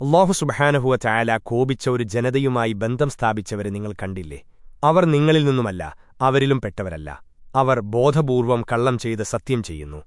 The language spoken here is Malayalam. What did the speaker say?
അള്ളാഹു സുബഹാനഹുവ ചായാല കോപിച്ച ഒരു ജനതയുമായി ബന്ധം സ്ഥാപിച്ചവരെ നിങ്ങൾ കണ്ടില്ലേ? അവർ നിങ്ങളിൽ നിന്നുമല്ല അവരിലും പെട്ടവരല്ല. അവർ ബോധപൂർവം കള്ളം ചെയ്ത് സത്യം ചെയ്യുന്നു.